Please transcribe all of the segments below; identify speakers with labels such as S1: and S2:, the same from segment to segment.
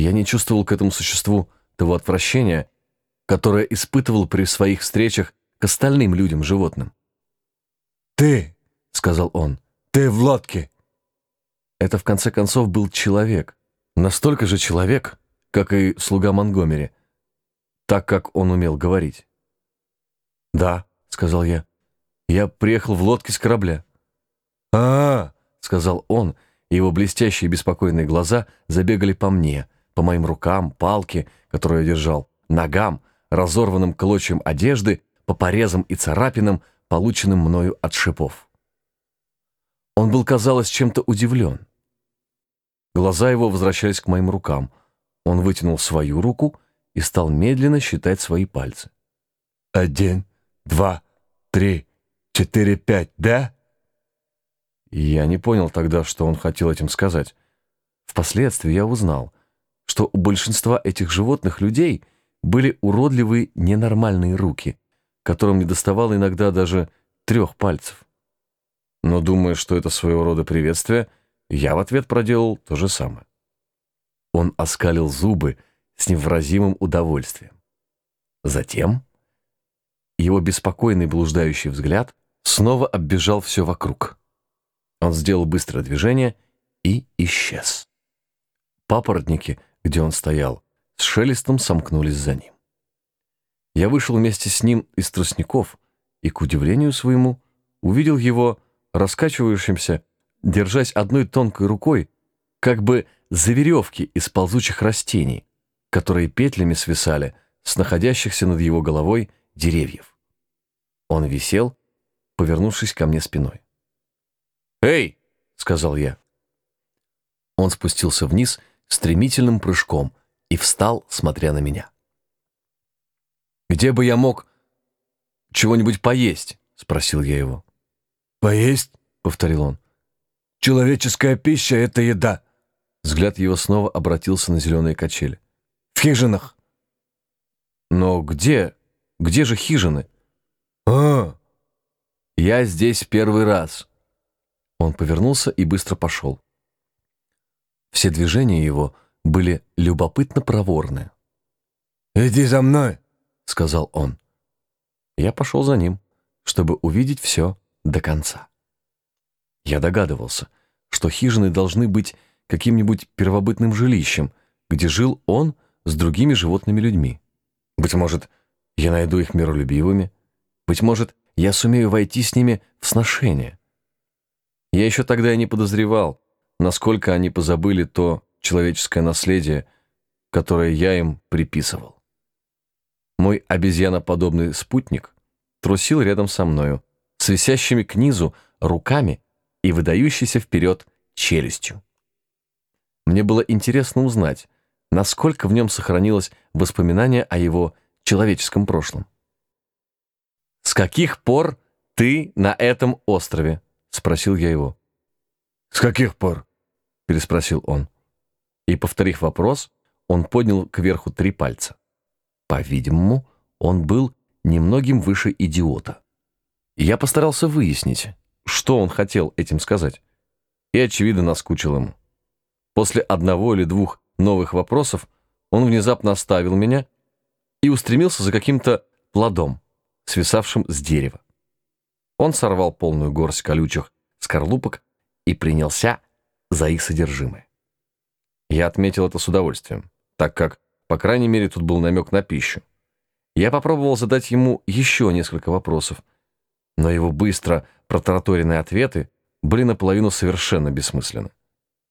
S1: Я не чувствовал к этому существу того отвращения, которое испытывал при своих встречах к остальным людям-животным.
S2: «Ты!»
S1: — сказал он.
S2: «Ты в лодке!»
S1: Это, в конце концов, был человек. Настолько же человек, как и слуга Монгомери, так как он умел говорить. «Да», — сказал я, — «я приехал в лодке с корабля».
S2: «А-а-а», —
S1: сказал он, и его блестящие беспокойные глаза забегали по мне, по моим рукам, палке, которую я держал, ногам, разорванным клочьям одежды, по порезам и царапинам, полученным мною от шипов. Он был, казалось, чем-то удивлен. Глаза его возвращались к моим рукам. Он вытянул свою руку и стал медленно считать свои пальцы.
S2: «Один, два, три, четыре, пять, да?»
S1: Я не понял тогда, что он хотел этим сказать. Впоследствии я узнал, что у большинства этих животных людей были уродливые ненормальные руки, которым не доставало иногда даже трех пальцев. Но думая, что это своего рода приветствие, я в ответ проделал то же самое. Он оскалил зубы с невыразимым удовольствием. Затем его беспокойный блуждающий взгляд снова оббежал все вокруг. Он сделал быстрое движение и исчез. Папоротники, где он стоял, с шелестом сомкнулись за ним. Я вышел вместе с ним из тростников и, к удивлению своему, увидел его раскачивающимся, держась одной тонкой рукой, как бы за веревки из ползучих растений, которые петлями свисали с находящихся над его головой деревьев. Он висел, повернувшись ко мне спиной. «Эй!» — сказал я. Он спустился вниз стремительным прыжком и встал, смотря на меня. «Где бы я мог чего-нибудь поесть?» — спросил я его.
S2: «Поесть?»
S1: — повторил он.
S2: «Человеческая пища — это еда».
S1: Взгляд его снова обратился на зеленые качели.
S2: «В хижинах».
S1: «Но где? Где же хижины?»
S2: «А,
S1: «Я здесь первый раз». Он повернулся и быстро пошел. Все движения его были любопытно проворны.
S2: иди за мной», —
S1: сказал он. Я пошел за ним, чтобы увидеть все до конца. Я догадывался, что хижины должны быть каким-нибудь первобытным жилищем, где жил он с другими животными людьми. Быть может, я найду их миролюбивыми, быть может, я сумею войти с ними в сношение. Я еще тогда и не подозревал, насколько они позабыли то человеческое наследие, которое я им приписывал. Мой обезьяноподобный спутник трусил рядом со мною, с висящими к низу руками и выдающейся вперед челюстью. Мне было интересно узнать, насколько в нем сохранилось воспоминание о его человеческом прошлом. «С каких пор ты на этом острове?» — спросил я его.
S2: «С каких пор?»
S1: — переспросил он. И, повторив вопрос, он поднял кверху три пальца. По-видимому, он был немногим выше идиота. Я постарался выяснить, что он хотел этим сказать, и, очевидно, наскучил ему. После одного или двух новых вопросов он внезапно оставил меня и устремился за каким-то плодом, свисавшим с дерева. Он сорвал полную горсть колючих скорлупок и принялся за их содержимое. Я отметил это с удовольствием, так как, по крайней мере, тут был намек на пищу. Я попробовал задать ему еще несколько вопросов, но его быстро протараторенные ответы были наполовину совершенно бессмысленны.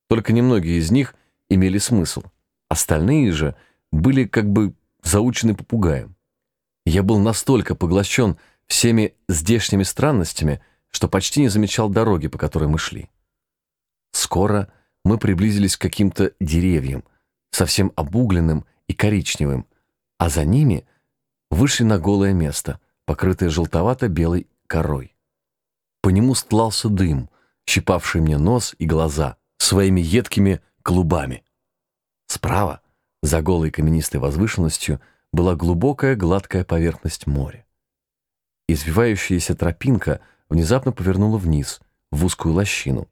S1: Только немногие из них имели смысл, остальные же были как бы заучены попугаем. Я был настолько поглощен всеми здешними странностями, что почти не замечал дороги, по которой мы шли. Скоро мы приблизились к каким-то деревьям, совсем обугленным и коричневым, а за ними вышли на голое место, покрытое желтовато-белой корой. По нему стлался дым, щипавший мне нос и глаза своими едкими клубами. Справа, за голой каменистой возвышенностью, была глубокая гладкая поверхность моря. Извивающаяся тропинка внезапно повернула вниз, в узкую лощину,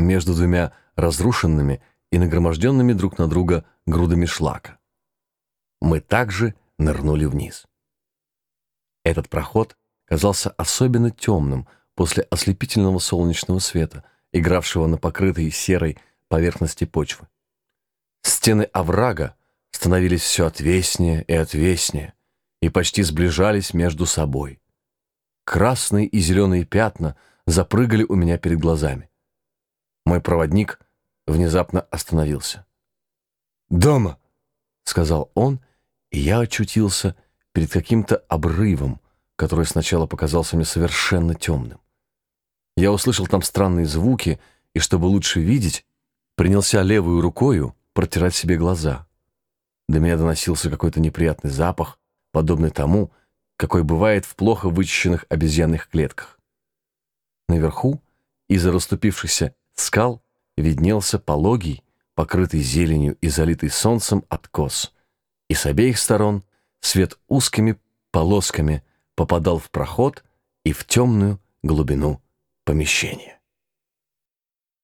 S1: между двумя разрушенными, и нагроможденными друг на друга грудами шлака. Мы также нырнули вниз. Этот проход казался особенно темным после ослепительного солнечного света, игравшего на покрытой серой поверхности почвы. Стены оврага становились все отвеснее и отвеснее и почти сближались между собой. Красные и зеленые пятна запрыгали у меня перед глазами. Мой проводник внезапно остановился.
S2: «Дома!»
S1: — сказал он, и я очутился перед каким-то обрывом, который сначала показался мне совершенно темным. Я услышал там странные звуки, и, чтобы лучше видеть, принялся левую рукою протирать себе глаза. До меня доносился какой-то неприятный запах, подобный тому, какой бывает в плохо вычищенных обезьянных клетках. Наверху, из-за расступившихся скал, виднелся пологий, покрытый зеленью и залитый солнцем откос, и с обеих сторон свет узкими полосками попадал в проход и в темную глубину помещения.